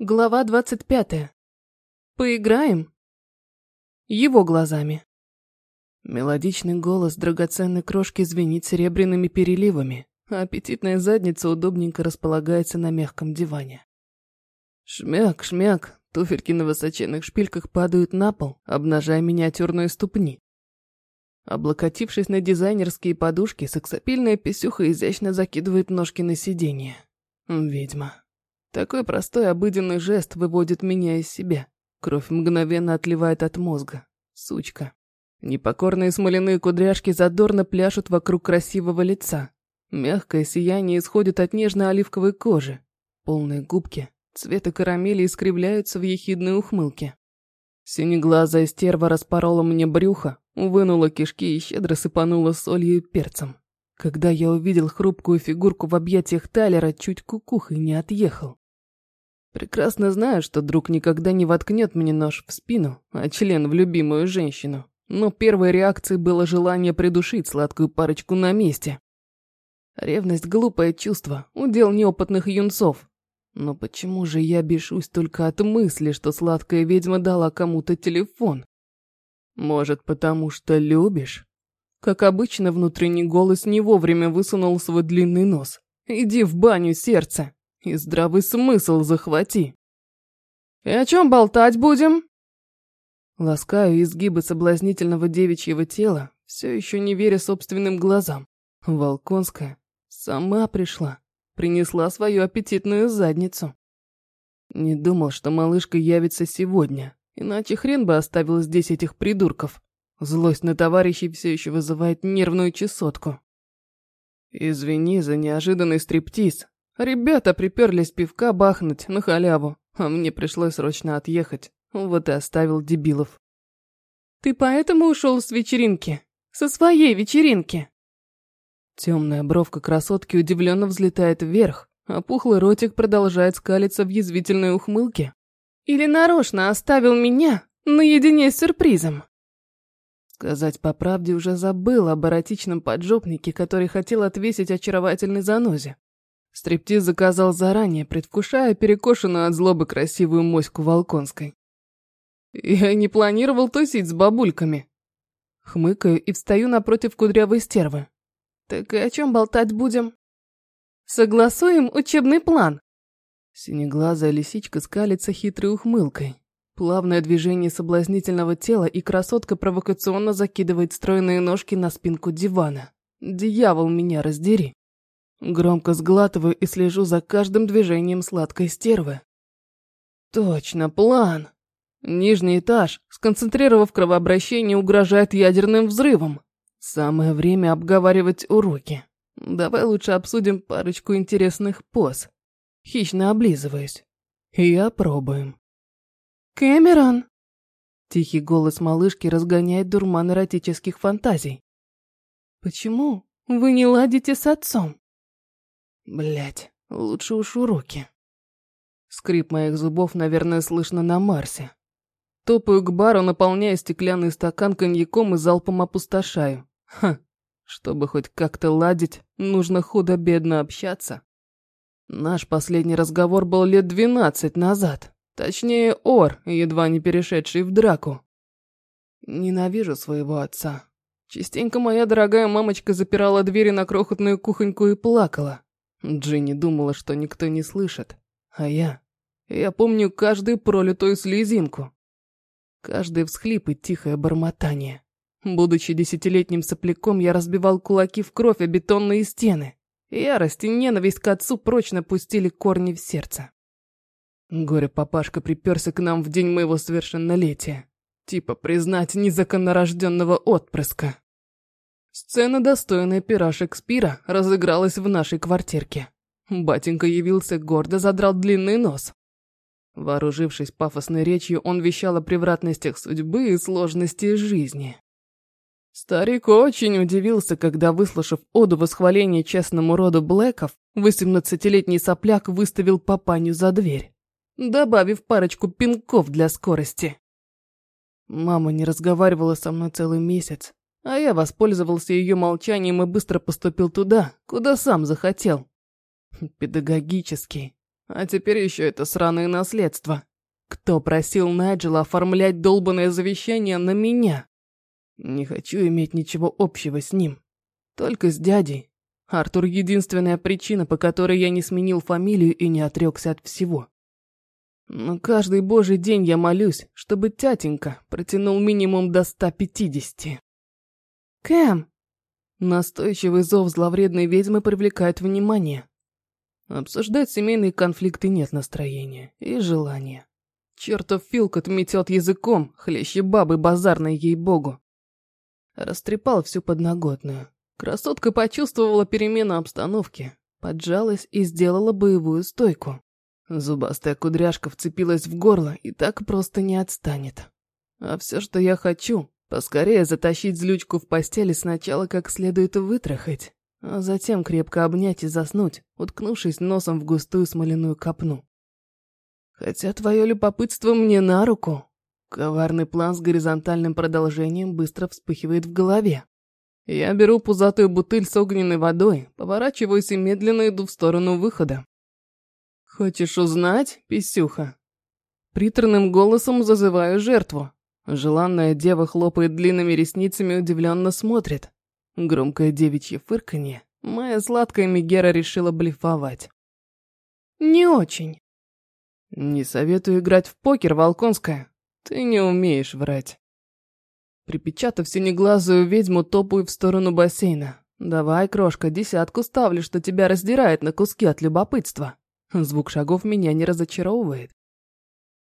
Глава двадцать пятая. Поиграем? Его глазами. Мелодичный голос драгоценной крошки звенит серебряными переливами, а аппетитная задница удобненько располагается на мягком диване. Шмяк, шмяк, туфельки на высоченных шпильках падают на пол, обнажая миниатюрные ступни. Облокотившись на дизайнерские подушки, сексапильная писюха изящно закидывает ножки на сиденье. Ведьма. Такой простой обыденный жест выводит меня из себя. Кровь мгновенно отливает от мозга. Сучка. Непокорные смоляные кудряшки задорно пляшут вокруг красивого лица. Мягкое сияние исходит от нежно-оливковой кожи. Полные губки, цвета карамели искривляются в ехидной ухмылке. Синеглазая стерва распорола мне брюхо, вынула кишки и щедро сыпанула солью и перцем. Когда я увидел хрупкую фигурку в объятиях Тайлера, чуть кукухой не отъехал. Прекрасно знаю, что друг никогда не воткнет мне нож в спину, а член в любимую женщину. Но первой реакцией было желание придушить сладкую парочку на месте. Ревность – глупое чувство, удел неопытных юнцов. Но почему же я бешусь только от мысли, что сладкая ведьма дала кому-то телефон? Может, потому что любишь? Как обычно, внутренний голос не вовремя высунул свой длинный нос. «Иди в баню, сердце!» И здравый смысл захвати. И о чем болтать будем? Ласкаю изгибы соблазнительного девичьего тела, все еще не веря собственным глазам. Волконская сама пришла, принесла свою аппетитную задницу. Не думал, что малышка явится сегодня, иначе хрен бы оставил здесь этих придурков. Злость на товарищей все еще вызывает нервную чесотку. Извини за неожиданный стриптиз, Ребята приперлись пивка бахнуть на халяву, а мне пришлось срочно отъехать. Вот и оставил дебилов. Ты поэтому ушел с вечеринки? Со своей вечеринки? Темная бровка красотки удивленно взлетает вверх, а пухлый ротик продолжает скалиться в язвительной ухмылке. Или нарочно оставил меня наедине с сюрпризом? Сказать по правде уже забыл об эротичном поджопнике, который хотел отвесить очаровательной занозе. Стриптиз заказал заранее, предвкушая перекошенную от злобы красивую моську Волконской. Я не планировал тусить с бабульками. Хмыкаю и встаю напротив кудрявой стервы. Так и о чем болтать будем? Согласуем учебный план. Синеглазая лисичка скалится хитрой ухмылкой. Плавное движение соблазнительного тела, и красотка провокационно закидывает стройные ножки на спинку дивана. Дьявол меня раздери. Громко сглатываю и слежу за каждым движением сладкой стервы. Точно, план. Нижний этаж, сконцентрировав кровообращение, угрожает ядерным взрывом. Самое время обговаривать уроки. Давай лучше обсудим парочку интересных поз. Хищно облизываюсь. И опробуем. Кэмерон! Тихий голос малышки разгоняет дурман эротических фантазий. Почему вы не ладите с отцом? Блять, лучше уж уроки. Скрип моих зубов, наверное, слышно на Марсе. Топаю к бару, наполняя стеклянный стакан коньяком и залпом опустошаю. Ха, чтобы хоть как-то ладить, нужно худо-бедно общаться. Наш последний разговор был лет двенадцать назад. Точнее, Ор, едва не перешедший в драку. Ненавижу своего отца. Частенько моя дорогая мамочка запирала двери на крохотную кухоньку и плакала. Джинни думала, что никто не слышит. А я... Я помню каждую пролитую слезинку. Каждый всхлип и тихое бормотание. Будучи десятилетним сопляком, я разбивал кулаки в кровь о бетонные стены. Ярость и ненависть к отцу прочно пустили корни в сердце. Горе-папашка приперся к нам в день моего совершеннолетия. Типа признать незаконнорожденного отпрыска. Сцена, достойная пера Шекспира, разыгралась в нашей квартирке. Батенька явился, гордо задрал длинный нос. Вооружившись пафосной речью, он вещал о превратностях судьбы и сложности жизни. Старик очень удивился, когда, выслушав оду восхваления честному роду Блэков, восемнадцатилетний сопляк выставил папаню за дверь, добавив парочку пинков для скорости. Мама не разговаривала со мной целый месяц, а я воспользовался ее молчанием и быстро поступил туда, куда сам захотел. Педагогический. А теперь еще это сраное наследство. Кто просил Найджела оформлять долбанное завещание на меня? Не хочу иметь ничего общего с ним. Только с дядей. Артур — единственная причина, по которой я не сменил фамилию и не отрекся от всего. Но каждый божий день я молюсь, чтобы тятенька протянул минимум до 150. Кэм! Настойчивый зов зловредной ведьмы привлекает внимание. Обсуждать семейные конфликты нет настроения и желания. Чертов Филкот метет языком, хлеще бабы базарной ей-богу. Растрепал всю подноготную. Красотка почувствовала перемену обстановки, поджалась и сделала боевую стойку. Зубастая кудряшка вцепилась в горло и так просто не отстанет. А все, что я хочу, поскорее затащить злючку в постели сначала как следует вытрахать, а затем крепко обнять и заснуть, уткнувшись носом в густую смоляную копну. Хотя твое любопытство мне на руку. Коварный план с горизонтальным продолжением быстро вспыхивает в голове. Я беру пузатую бутыль с огненной водой, поворачиваюсь и медленно иду в сторону выхода. «Хочешь узнать, писюха?» Приторным голосом зазываю жертву. Желанная дева хлопает длинными ресницами и удивленно смотрит. Громкое девичье фырканье. Моя сладкая Мегера решила блефовать. «Не очень». «Не советую играть в покер, Волконская. Ты не умеешь врать». Припечатав синеглазую ведьму, топаю в сторону бассейна. «Давай, крошка, десятку ставлю, что тебя раздирает на куски от любопытства». Звук шагов меня не разочаровывает.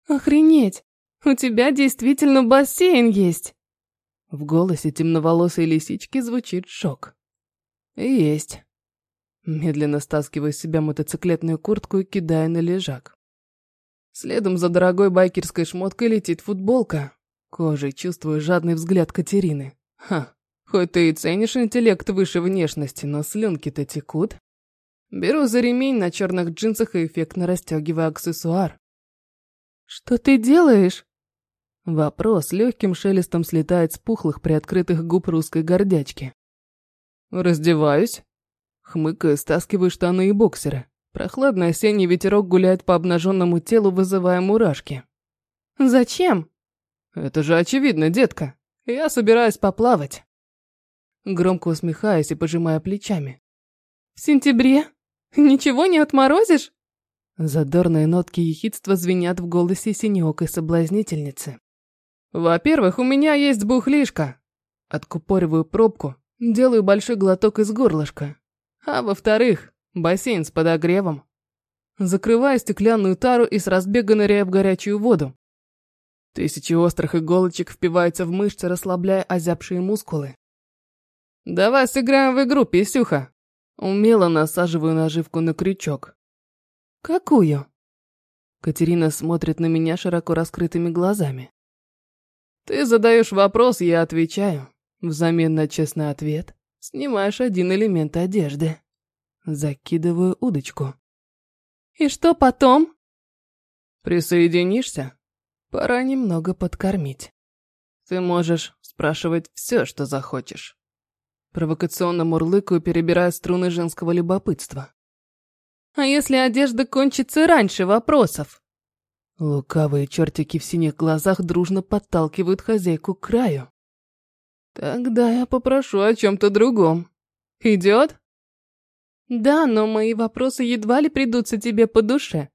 «Охренеть! У тебя действительно бассейн есть!» В голосе темноволосой лисички звучит шок. «Есть». Медленно стаскиваю с себя мотоциклетную куртку и кидаю на лежак. Следом за дорогой байкерской шмоткой летит футболка. Кожей чувствую жадный взгляд Катерины. Ха, хоть ты и ценишь интеллект выше внешности, но слюнки-то текут. Беру за ремень на черных джинсах и эффектно расстегиваю аксессуар. «Что ты делаешь?» Вопрос легким шелестом слетает с пухлых приоткрытых губ русской гордячки. «Раздеваюсь». Хмыкаю, стаскиваю штаны и боксеры. Прохладный осенний ветерок гуляет по обнаженному телу, вызывая мурашки. «Зачем?» «Это же очевидно, детка. Я собираюсь поплавать». Громко усмехаясь и пожимая плечами. «В сентябре?» Ничего не отморозишь?» Задорные нотки ехидства звенят в голосе синеокой соблазнительницы. «Во-первых, у меня есть бухлишка». Откупориваю пробку, делаю большой глоток из горлышка. А во-вторых, бассейн с подогревом. Закрываю стеклянную тару и с разбега ныряю в горячую воду. Тысячи острых иголочек впиваются в мышцы, расслабляя озябшие мускулы. «Давай сыграем в игру, писюха!» Умело насаживаю наживку на крючок. «Какую?» Катерина смотрит на меня широко раскрытыми глазами. «Ты задаешь вопрос, я отвечаю. Взамен на честный ответ снимаешь один элемент одежды. Закидываю удочку. И что потом? Присоединишься? Пора немного подкормить. Ты можешь спрашивать все, что захочешь. Провокационно мурлыкаю, перебирая струны женского любопытства. «А если одежда кончится раньше вопросов?» Лукавые чертики в синих глазах дружно подталкивают хозяйку к краю. «Тогда я попрошу о чем-то другом. Идет?» «Да, но мои вопросы едва ли придутся тебе по душе».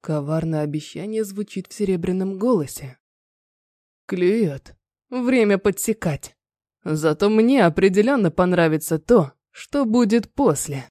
Коварное обещание звучит в серебряном голосе. «Клюет. Время подсекать». Зато мне определенно понравится то, что будет после.